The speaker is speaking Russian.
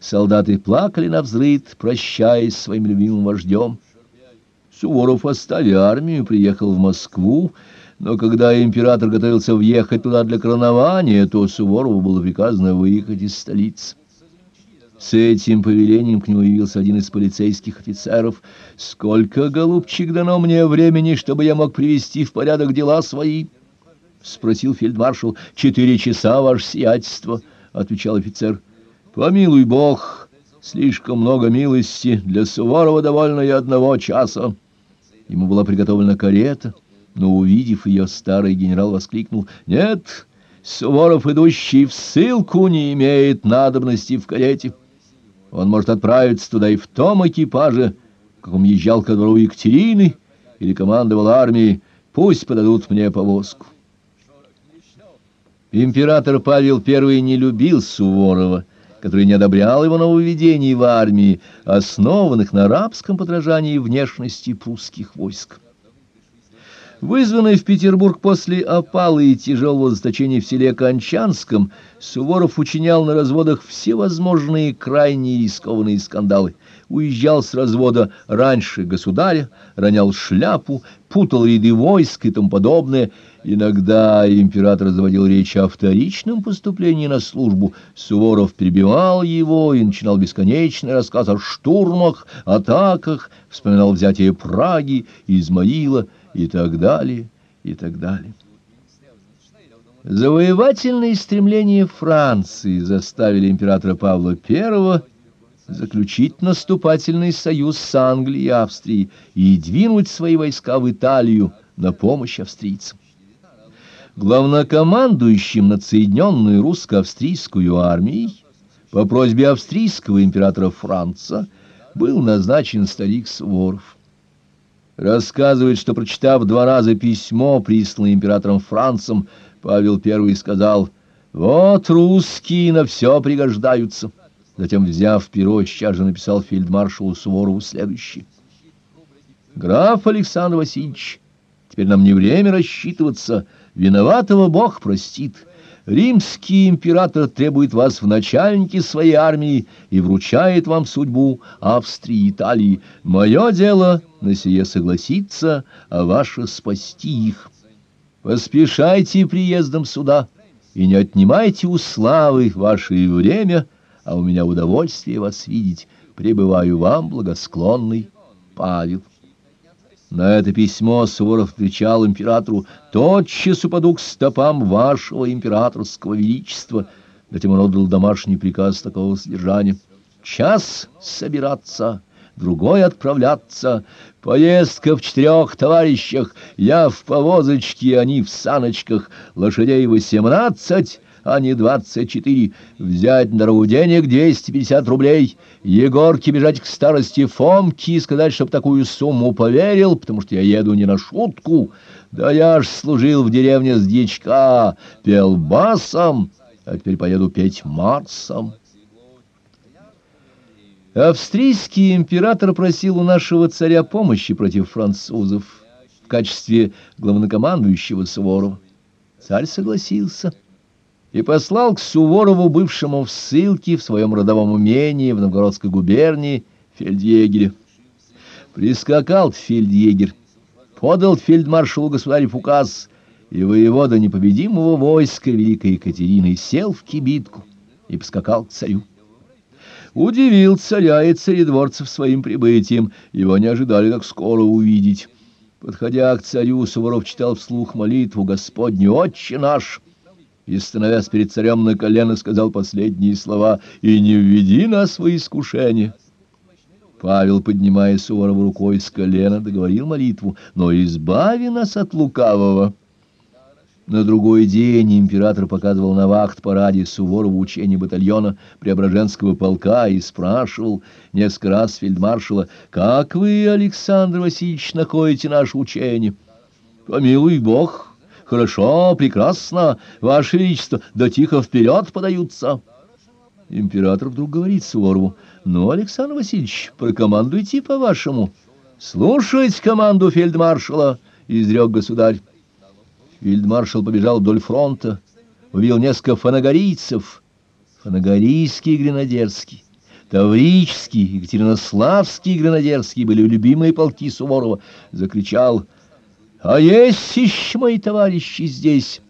Солдаты плакали на взрыд, прощаясь с своим любимым вождем. Суворов, оставив армию, приехал в Москву, но когда император готовился въехать туда для коронования, то Суворову было приказано выехать из столицы. С этим повелением к нему явился один из полицейских офицеров. «Сколько, голубчик, дано мне времени, чтобы я мог привести в порядок дела свои?» — спросил фельдмаршал. «Четыре часа, ваше сиятельство», — отвечал офицер. «Помилуй Бог, слишком много милости, для Суворова довольно и одного часа». Ему была приготовлена карета, но, увидев ее, старый генерал воскликнул. «Нет, Суворов, идущий в ссылку, не имеет надобности в карете». Он может отправиться туда и в том экипаже, в каком езжал ко двору Екатерины или командовал армией. Пусть подадут мне повозку. Император Павел I не любил Суворова, который не одобрял его нововведений в армии, основанных на арабском подражании внешности прусских войск. Вызванный в Петербург после опалы и тяжелого заточения в селе Кончанском, Суворов учинял на разводах всевозможные крайне рискованные скандалы. Уезжал с развода раньше государя, ронял шляпу, путал ряды войск и тому подобное. Иногда император заводил речь о вторичном поступлении на службу. Суворов перебивал его и начинал бесконечный рассказ о штурмах, атаках, вспоминал взятие Праги, Измаила — и так далее, и так далее. Завоевательные стремления Франции заставили императора Павла I заключить наступательный союз с Англией и Австрией и двинуть свои войска в Италию на помощь австрийцам. Главнокомандующим над Соединенной русско-австрийскую армией по просьбе австрийского императора Франца был назначен старик Суворов. Рассказывает, что, прочитав два раза письмо, присланное императором Францем, Павел I сказал «Вот русские на все пригождаются». Затем, взяв перо, сейчас же написал фельдмаршалу Суворову следующее. «Граф Александр Васильевич, теперь нам не время рассчитываться, виноватого Бог простит». Римский император требует вас в начальнике своей армии и вручает вам судьбу Австрии и Италии. Мое дело на сие согласиться, а ваше спасти их. Поспешайте приездом сюда и не отнимайте у славы ваше время, а у меня удовольствие вас видеть. Пребываю вам, благосклонный Павел. На это письмо Суворов отвечал императору, «Тотчас упаду к стопам вашего императорского величества». Затем он отдал домашний приказ такого содержания. «Час собираться, другой отправляться. Поездка в четырех товарищах, я в повозочке, они в саночках, лошадей восемнадцать» а не двадцать четыре. Взять на дорогу денег двести пятьдесят рублей. Егорке бежать к старости Фомки и сказать, чтоб такую сумму поверил, потому что я еду не на шутку. Да я ж служил в деревне с дичка, пел басом, а теперь поеду петь марсом. Австрийский император просил у нашего царя помощи против французов в качестве главнокомандующего Суворова. Царь согласился и послал к Суворову, бывшему в ссылке в своем родовом умении в Новгородской губернии, фельдъегеря. Прискакал фельдъегерь, подал фельдмаршалу государев указ, и воевода непобедимого войска Великой Екатерины сел в кибитку и поскакал к царю. Удивил царя и царедворцев своим прибытием, его не ожидали так скоро увидеть. Подходя к царю, Суворов читал вслух молитву «Господню, Отче наш!» И, становясь перед царем на колено, сказал последние слова «И не введи нас во искушение». Павел, поднимая Суворову рукой с колена, договорил молитву «Но избави нас от лукавого». На другой день император показывал на вахт-параде Суворову учение батальона Преображенского полка и спрашивал несколько раз фельдмаршала «Как вы, Александр Васильевич, находите наше учение?» «Помилуй Бог!» Хорошо, прекрасно, Ваше Величество, да тихо вперед подаются. Император вдруг говорит Суворову, ну, Александр Васильевич, прокомандуйте по-вашему. Слушать команду фельдмаршала, изрек государь. Фельдмаршал побежал вдоль фронта, увидел несколько фанагорийцев, фанагорийский и гренадерский, Таврический, Екатеринославский и Гранадерский были любимые полки Суворова, закричал «А есть еще мои товарищи здесь!»